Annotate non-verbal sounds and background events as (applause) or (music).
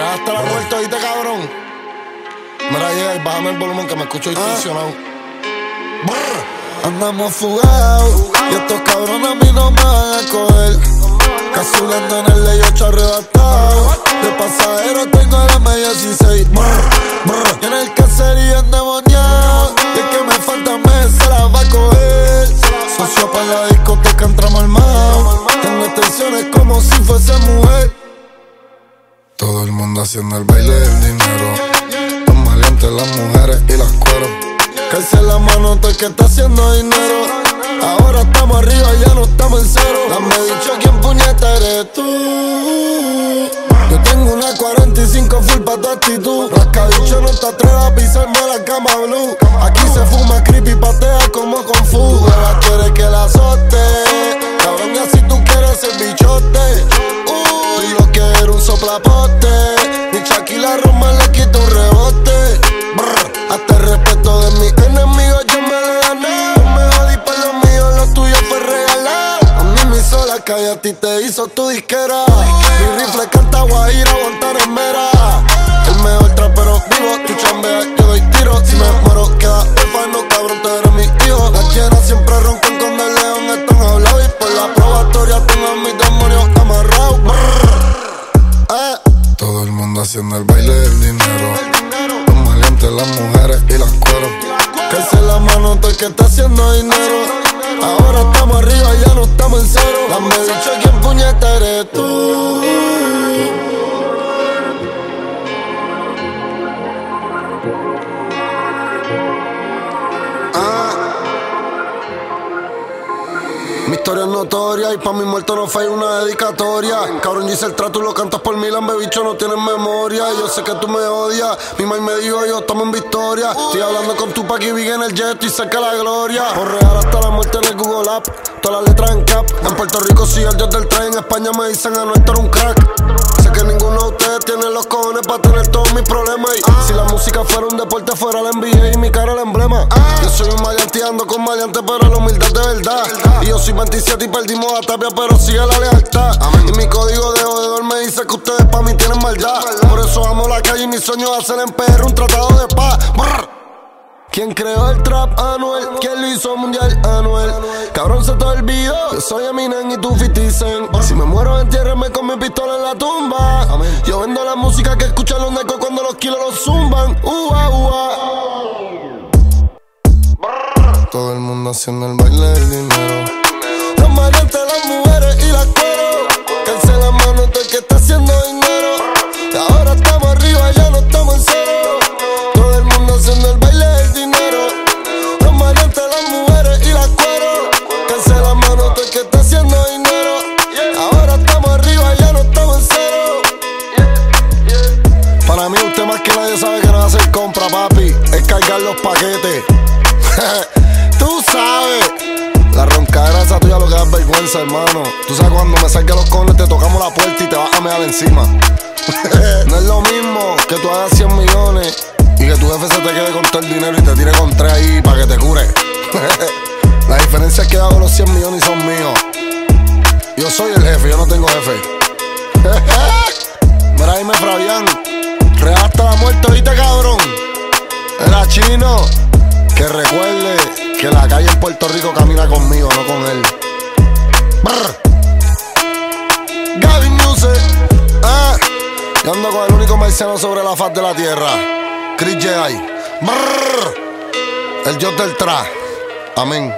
hasta la muerte, oíste, cabrón. Mira, llega y bájame el volumen que me escucho distorsionado. Andamos fugados y estos cabrones a mí no me van a coger. Casulando en el ley 8 arrebatado. De pasajero tengo la media 16. Brr, En el caserío endemoniado. Mundo haciendo el baile del dinero. Los maleantes, las mujeres y las cueros. Calce la mano todo el que está haciendo dinero. Ahora estamos arriba, ya no estamos en cero. Dame dicho quién puñeta eres tú. Yo tengo una 45 full pa' tu actitud. Rascabicho no te atrevas a pisarme la cama blue. Aquí se fuma creepy, patea calle, a ti te hizo tu disquera. Mi rifle canta guajira, mera. El mejor trapero vivo, tu chambea, yo doy tiro. Si me muero, queda orfano, cabrón, tú eres mi hijo. Las llenas siempre roncan con el león, están hablados. Y por la probatoria tengo a mis demonios amarrados. Eh. Todo el mundo haciendo el baile del dinero. Los maleantes, las mujeres y las cueros. Calce la mano todo el que está haciendo dinero. Ahora estamos arriba, ya no estamos en cero. Dame dicho quién puñeta eres tú. Historia es notoria y pa' mi muerto no fue una dedicatoria. Cabrón, yo hice el trato lo cantas por Milan, bicho, no tienes memoria. Yo sé que tú me odias, mi mamá me dijo yo tomo en victoria. Estoy hablando con tu pa' que en el jet y cerca la gloria. Por real hasta la muerte en el Google App, todas las letras en cap. En Puerto Rico sí el dios del tren, en España me dicen a no estar un crack. Sé que ninguno música fuera un deporte, fuera la NBA y mi cara el emblema. Yo soy un maleanteando con maleante, pero la humildad de verdad. Y yo soy 27 y perdimos a Tapia, pero sigue la lealtad. Y mi código de jodedor me dice que ustedes pa' mí tienen maldad. Por eso amo la calle y mi sueño es hacer en PR un tratado de paz. Brr. ¿Quién creó el trap Anuel? ¿Quién lo hizo mundial Anuel? Cabrón se te olvidó, yo soy Eminem y tú 50 Cent. Si me muero entiérrame con mi pistola en la tumba Yo vendo la música que escuchan los necos cuando los kilos los zumban Ua, ua Todo el mundo haciendo el baile del paquetes (laughs) Tú sabes la roncadera esa tuya lo que da vergüenza, hermano. Tú sabes cuando me salga los cones, te tocamos la puerta y te vas a mear encima. (laughs) no es lo mismo que tú hagas 100 millones y que tu jefe se te quede con todo el dinero y te tire con tres ahí para que te cure. (laughs) la diferencia es que hago los 100 millones y son míos. Yo soy el jefe, yo no tengo jefe. Que recuerde que la calle en Puerto Rico camina conmigo, no con él. Brr. Gavin Music. Ah. Yo ando con el único marciano sobre la faz de la tierra. Chris J.I. Brr. El dios del tra. Amén.